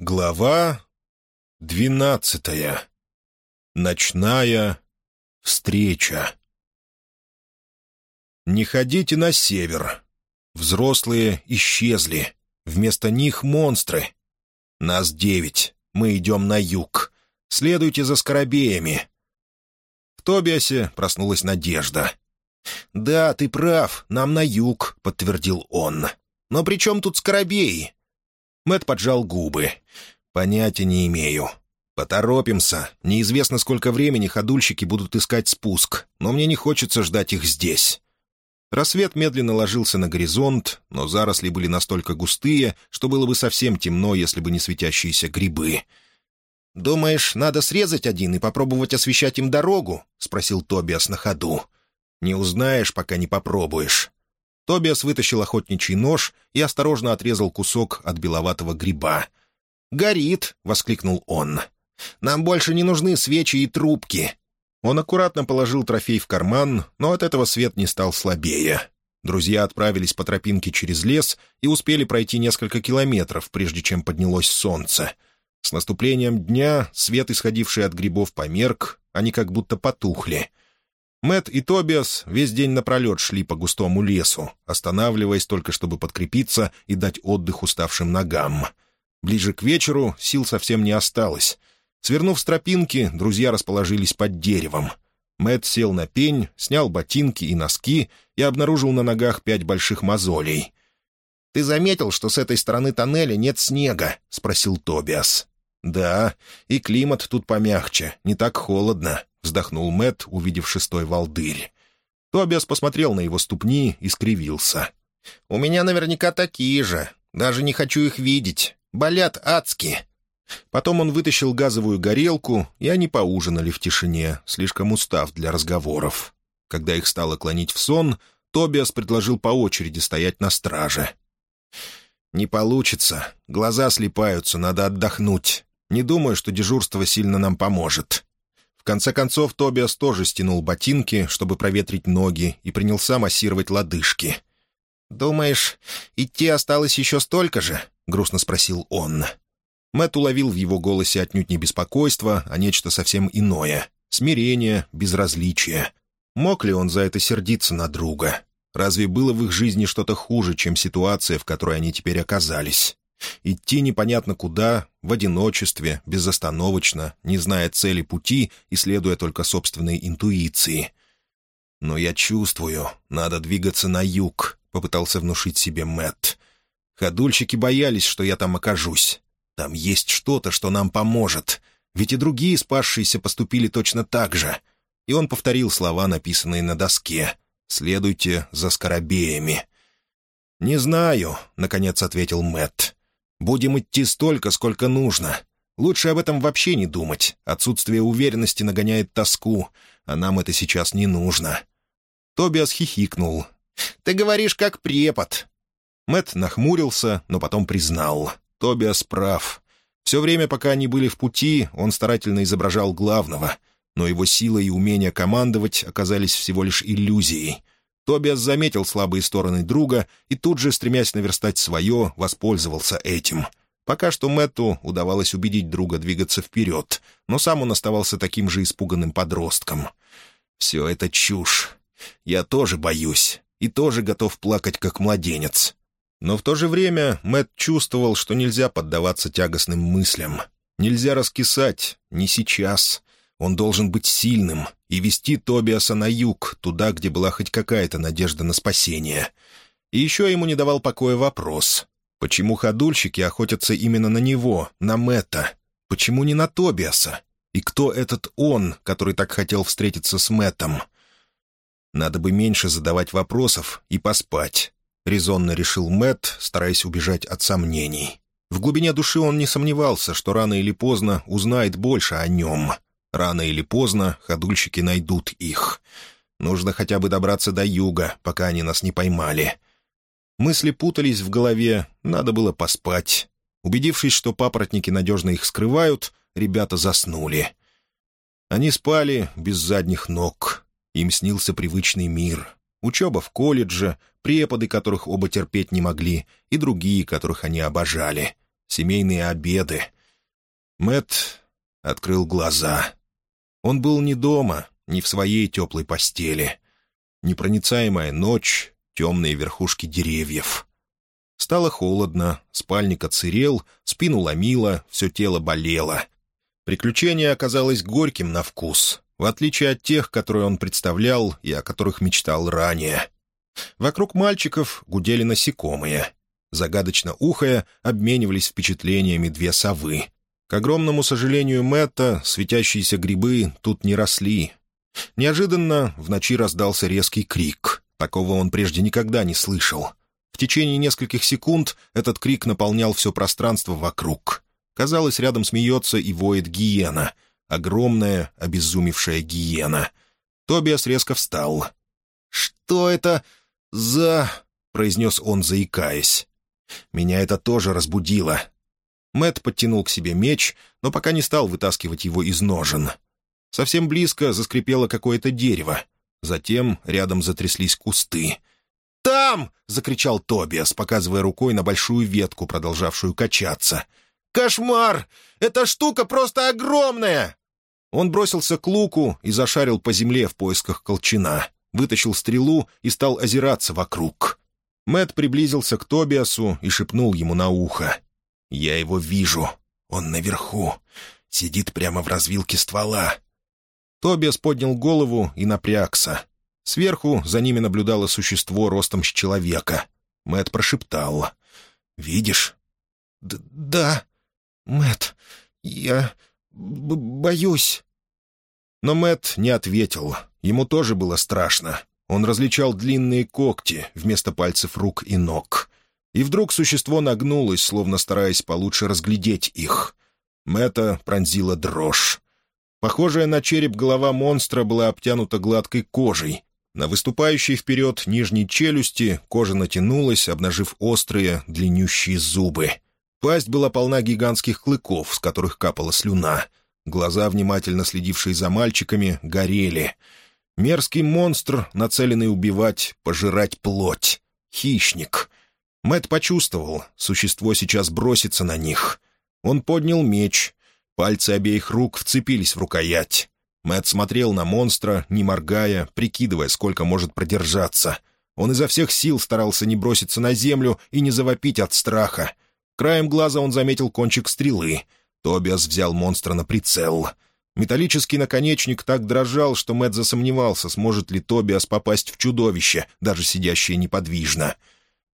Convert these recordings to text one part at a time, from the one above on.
Глава двенадцатая. Ночная встреча. Не ходите на север. Взрослые исчезли. Вместо них монстры. Нас девять. Мы идем на юг. Следуйте за скоробеями. В Тобиасе проснулась надежда. «Да, ты прав, нам на юг», — подтвердил он. «Но при чем тут скоробеи?» Мэт поджал губы. «Понятия не имею. Поторопимся. Неизвестно, сколько времени ходульщики будут искать спуск, но мне не хочется ждать их здесь». Рассвет медленно ложился на горизонт, но заросли были настолько густые, что было бы совсем темно, если бы не светящиеся грибы. «Думаешь, надо срезать один и попробовать освещать им дорогу?» — спросил Тобиас на ходу. «Не узнаешь, пока не попробуешь». Тобиас вытащил охотничий нож и осторожно отрезал кусок от беловатого гриба. «Горит!» — воскликнул он. «Нам больше не нужны свечи и трубки!» Он аккуратно положил трофей в карман, но от этого свет не стал слабее. Друзья отправились по тропинке через лес и успели пройти несколько километров, прежде чем поднялось солнце. С наступлением дня свет, исходивший от грибов, померк, они как будто потухли. Мэт и Тобиас весь день напролет шли по густому лесу, останавливаясь только чтобы подкрепиться и дать отдых уставшим ногам. Ближе к вечеру сил совсем не осталось. Свернув с тропинки, друзья расположились под деревом. Мэт сел на пень, снял ботинки и носки и обнаружил на ногах пять больших мозолей. «Ты заметил, что с этой стороны тоннеля нет снега?» — спросил Тобиас. «Да, и климат тут помягче, не так холодно», — вздохнул Мэт, увидев шестой волдырь. Тобиас посмотрел на его ступни и скривился. «У меня наверняка такие же. Даже не хочу их видеть. Болят адски». Потом он вытащил газовую горелку, и они поужинали в тишине, слишком устав для разговоров. Когда их стало клонить в сон, Тобиас предложил по очереди стоять на страже. «Не получится. Глаза слипаются, надо отдохнуть. Не думаю, что дежурство сильно нам поможет конце концов, Тобиас тоже стянул ботинки, чтобы проветрить ноги, и принялся массировать лодыжки. «Думаешь, идти осталось еще столько же?» — грустно спросил он. Мэт уловил в его голосе отнюдь не беспокойство, а нечто совсем иное — смирение, безразличие. Мог ли он за это сердиться на друга? Разве было в их жизни что-то хуже, чем ситуация, в которой они теперь оказались? Идти непонятно куда, в одиночестве, безостановочно, не зная цели пути и следуя только собственной интуиции. «Но я чувствую, надо двигаться на юг», — попытался внушить себе Мэтт. «Ходульщики боялись, что я там окажусь. Там есть что-то, что нам поможет. Ведь и другие спасшиеся поступили точно так же». И он повторил слова, написанные на доске. «Следуйте за скоробеями». «Не знаю», — наконец ответил Мэтт. Будем идти столько, сколько нужно. Лучше об этом вообще не думать. Отсутствие уверенности нагоняет тоску, а нам это сейчас не нужно». Тобиас хихикнул. «Ты говоришь, как препод». Мэт нахмурился, но потом признал. Тобиас прав. Все время, пока они были в пути, он старательно изображал главного, но его сила и умение командовать оказались всего лишь иллюзией — Тобиас заметил слабые стороны друга и тут же, стремясь наверстать свое, воспользовался этим. Пока что Мэтту удавалось убедить друга двигаться вперед, но сам он оставался таким же испуганным подростком. «Все это чушь. Я тоже боюсь и тоже готов плакать, как младенец». Но в то же время Мэтт чувствовал, что нельзя поддаваться тягостным мыслям. Нельзя раскисать, не сейчас. Он должен быть сильным и вести Тобиаса на юг, туда, где была хоть какая-то надежда на спасение. И еще ему не давал покоя вопрос. Почему ходульщики охотятся именно на него, на Мэтта? Почему не на Тобиаса? И кто этот он, который так хотел встретиться с Мэттом? Надо бы меньше задавать вопросов и поспать. Резонно решил Мэтт, стараясь убежать от сомнений. В глубине души он не сомневался, что рано или поздно узнает больше о нем — Рано или поздно ходульщики найдут их. Нужно хотя бы добраться до юга, пока они нас не поймали. Мысли путались в голове, надо было поспать. Убедившись, что папоротники надежно их скрывают, ребята заснули. Они спали без задних ног. Им снился привычный мир. Учеба в колледже, преподы, которых оба терпеть не могли, и другие, которых они обожали. семейные обеды. Мэт открыл глаза. Он был не дома, не в своей теплой постели. Непроницаемая ночь, темные верхушки деревьев. Стало холодно, спальник отсырел, спину ломило, все тело болело. Приключение оказалось горьким на вкус, в отличие от тех, которые он представлял и о которых мечтал ранее. Вокруг мальчиков гудели насекомые. Загадочно ухая, обменивались впечатлениями две совы. К огромному сожалению Мэтта, светящиеся грибы тут не росли. Неожиданно в ночи раздался резкий крик. Такого он прежде никогда не слышал. В течение нескольких секунд этот крик наполнял все пространство вокруг. Казалось, рядом смеется и воет гиена. Огромная, обезумевшая гиена. Тобиас резко встал. «Что это за...» — произнес он, заикаясь. «Меня это тоже разбудило». Мэт подтянул к себе меч, но пока не стал вытаскивать его из ножен. Совсем близко заскрипело какое-то дерево. Затем рядом затряслись кусты. «Там!» — закричал Тобиас, показывая рукой на большую ветку, продолжавшую качаться. «Кошмар! Эта штука просто огромная!» Он бросился к луку и зашарил по земле в поисках колчана, вытащил стрелу и стал озираться вокруг. Мэт приблизился к Тобиасу и шепнул ему на ухо. «Я его вижу. Он наверху. Сидит прямо в развилке ствола». Тобиас поднял голову и напрягся. Сверху за ними наблюдало существо ростом с человека. Мэт прошептал. «Видишь?» Д «Да, Мэт, я боюсь». Но Мэт не ответил. Ему тоже было страшно. Он различал длинные когти вместо пальцев рук и ног. И вдруг существо нагнулось, словно стараясь получше разглядеть их. Мэтта пронзила дрожь. Похожая на череп голова монстра была обтянута гладкой кожей, на выступающей вперед нижней челюсти кожа натянулась, обнажив острые, длиннющие зубы. Пасть была полна гигантских клыков, с которых капала слюна. Глаза, внимательно следившие за мальчиками, горели. Мерзкий монстр, нацеленный убивать, пожирать плоть. Хищник. Мэт почувствовал, существо сейчас бросится на них. Он поднял меч. Пальцы обеих рук вцепились в рукоять. Мэт смотрел на монстра, не моргая, прикидывая, сколько может продержаться. Он изо всех сил старался не броситься на землю и не завопить от страха. Краем глаза он заметил кончик стрелы. Тобиас взял монстра на прицел. Металлический наконечник так дрожал, что Мэт засомневался, сможет ли Тобиас попасть в чудовище, даже сидящее неподвижно.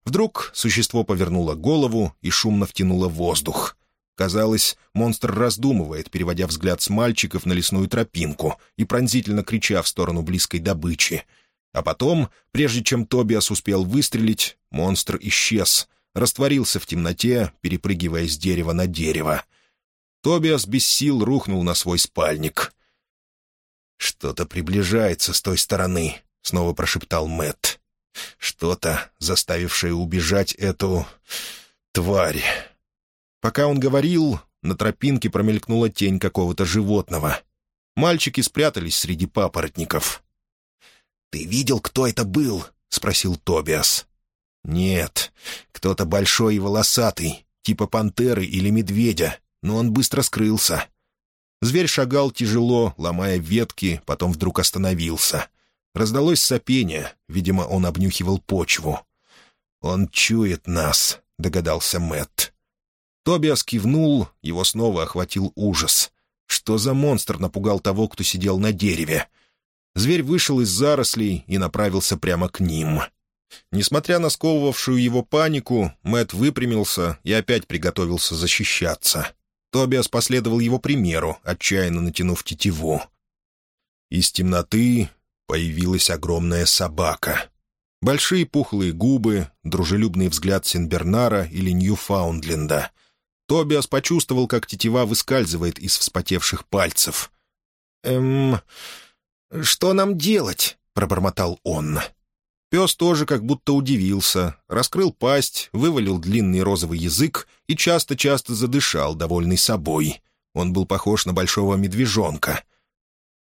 Вдруг существо повернуло голову и шумно втянуло воздух. Казалось, монстр раздумывает, переводя взгляд с мальчиков на лесную тропинку и пронзительно крича в сторону близкой добычи. А потом, прежде чем Тобиас успел выстрелить, монстр исчез, растворился в темноте, перепрыгивая с дерева на дерево. Тобиас без сил рухнул на свой спальник. «Что-то приближается с той стороны», — снова прошептал Мэт. «Что-то, заставившее убежать эту... тварь». Пока он говорил, на тропинке промелькнула тень какого-то животного. Мальчики спрятались среди папоротников. «Ты видел, кто это был?» — спросил Тобиас. «Нет, кто-то большой и волосатый, типа пантеры или медведя, но он быстро скрылся». Зверь шагал тяжело, ломая ветки, потом вдруг остановился. Раздалось сопение, видимо, он обнюхивал почву. «Он чует нас», — догадался Мэтт. Тобиас кивнул, его снова охватил ужас. Что за монстр напугал того, кто сидел на дереве? Зверь вышел из зарослей и направился прямо к ним. Несмотря на сковывавшую его панику, Мэт выпрямился и опять приготовился защищаться. Тобиас последовал его примеру, отчаянно натянув тетиву. Из темноты появилась огромная собака. Большие пухлые губы, дружелюбный взгляд Синбернара или Ньюфаундленда — Тобиас почувствовал, как тетива выскальзывает из вспотевших пальцев. «Эм... Что нам делать?» — пробормотал он. Пес тоже как будто удивился, раскрыл пасть, вывалил длинный розовый язык и часто-часто задышал, довольный собой. Он был похож на большого медвежонка.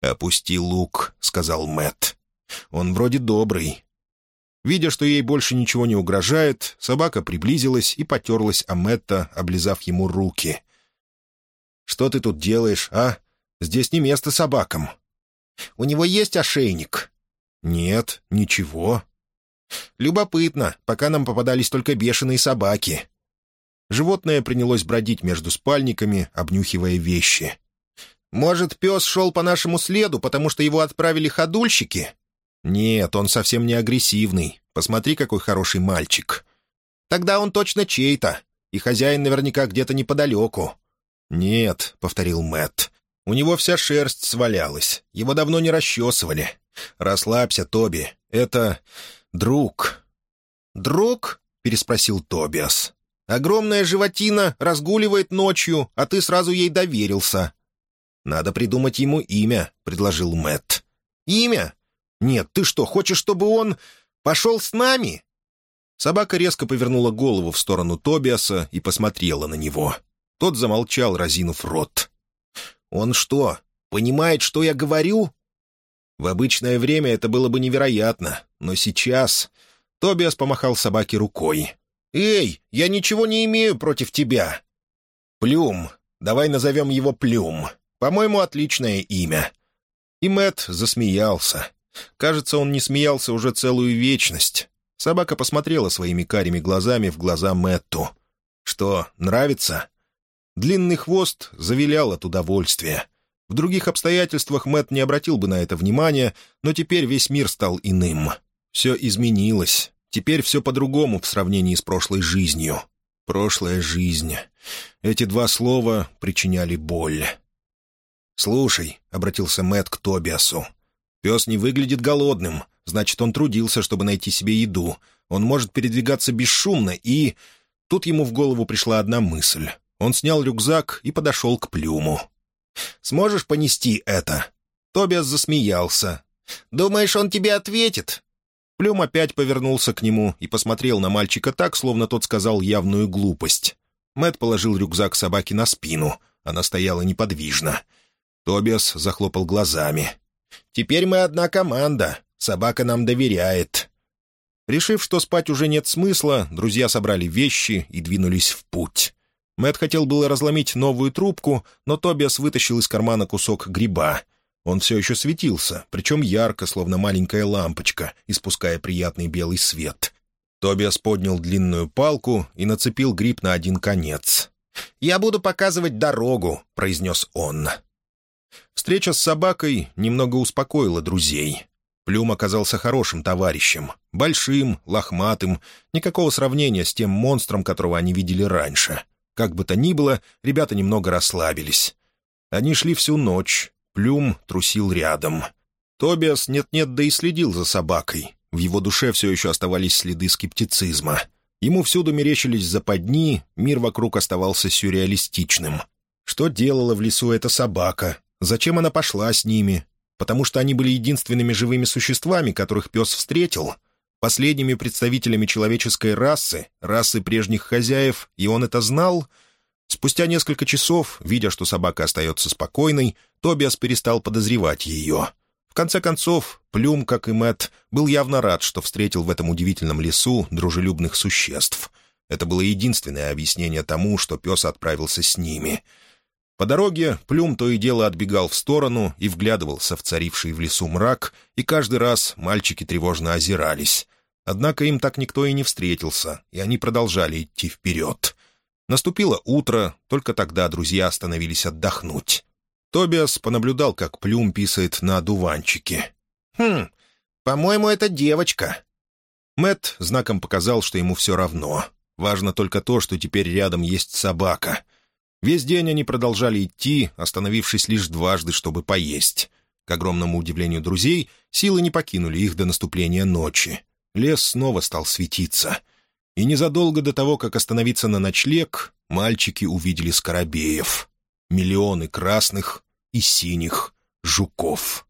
«Опусти лук», — сказал Мэт. «Он вроде добрый». Видя, что ей больше ничего не угрожает, собака приблизилась и потерлась о Мэтта, облизав ему руки. «Что ты тут делаешь, а? Здесь не место собакам». «У него есть ошейник?» «Нет, ничего». «Любопытно, пока нам попадались только бешеные собаки». Животное принялось бродить между спальниками, обнюхивая вещи. «Может, пес шел по нашему следу, потому что его отправили ходульщики?» «Нет, он совсем не агрессивный. Посмотри, какой хороший мальчик». «Тогда он точно чей-то, и хозяин наверняка где-то неподалеку». «Нет», — повторил Мэтт. «У него вся шерсть свалялась. Его давно не расчесывали. Расслабься, Тоби. Это... друг». «Друг?» — переспросил Тобиас. «Огромная животина разгуливает ночью, а ты сразу ей доверился». «Надо придумать ему имя», — предложил Мэтт. «Имя? «Нет, ты что, хочешь, чтобы он пошел с нами?» Собака резко повернула голову в сторону Тобиаса и посмотрела на него. Тот замолчал, разинув рот. «Он что, понимает, что я говорю?» В обычное время это было бы невероятно, но сейчас... Тобиас помахал собаке рукой. «Эй, я ничего не имею против тебя!» «Плюм. Давай назовем его Плюм. По-моему, отличное имя». И Мэт засмеялся. Кажется, он не смеялся уже целую вечность. Собака посмотрела своими карими глазами в глаза Мэтту. «Что, нравится?» Длинный хвост завилял от удовольствия. В других обстоятельствах Мэтт не обратил бы на это внимания, но теперь весь мир стал иным. Все изменилось. Теперь все по-другому в сравнении с прошлой жизнью. Прошлая жизнь. Эти два слова причиняли боль. «Слушай», — обратился Мэтт к Тобиасу, Пес не выглядит голодным, значит, он трудился, чтобы найти себе еду. Он может передвигаться бесшумно и... Тут ему в голову пришла одна мысль. Он снял рюкзак и подошел к Плюму. «Сможешь понести это?» Тобиас засмеялся. «Думаешь, он тебе ответит?» Плюм опять повернулся к нему и посмотрел на мальчика так, словно тот сказал явную глупость. Мэт положил рюкзак собаке на спину. Она стояла неподвижно. Тобиас захлопал глазами. Теперь мы одна команда. Собака нам доверяет». Решив, что спать уже нет смысла, друзья собрали вещи и двинулись в путь. Мэт хотел было разломить новую трубку, но Тобиас вытащил из кармана кусок гриба. Он все еще светился, причем ярко, словно маленькая лампочка, испуская приятный белый свет. Тобиас поднял длинную палку и нацепил гриб на один конец. «Я буду показывать дорогу», — произнес он. Встреча с собакой немного успокоила друзей. Плюм оказался хорошим товарищем. Большим, лохматым, никакого сравнения с тем монстром, которого они видели раньше. Как бы то ни было, ребята немного расслабились. Они шли всю ночь. Плюм трусил рядом. Тобиас нет-нет, да и следил за собакой. В его душе все еще оставались следы скептицизма. Ему всюду мерещились западни, мир вокруг оставался сюрреалистичным. Что делала в лесу эта собака? Зачем она пошла с ними? Потому что они были единственными живыми существами, которых пес встретил? Последними представителями человеческой расы, расы прежних хозяев, и он это знал? Спустя несколько часов, видя, что собака остается спокойной, Тобиас перестал подозревать ее. В конце концов, Плюм, как и Мэтт, был явно рад, что встретил в этом удивительном лесу дружелюбных существ. Это было единственное объяснение тому, что пес отправился с ними — по дороге Плюм то и дело отбегал в сторону и вглядывался в царивший в лесу мрак, и каждый раз мальчики тревожно озирались. Однако им так никто и не встретился, и они продолжали идти вперед. Наступило утро, только тогда друзья остановились отдохнуть. Тобиас понаблюдал, как Плюм писает на одуванчике. «Хм, по-моему, это девочка». Мэт знаком показал, что ему все равно. Важно только то, что теперь рядом есть собака — Весь день они продолжали идти, остановившись лишь дважды, чтобы поесть. К огромному удивлению друзей, силы не покинули их до наступления ночи. Лес снова стал светиться. И незадолго до того, как остановиться на ночлег, мальчики увидели скоробеев. Миллионы красных и синих жуков.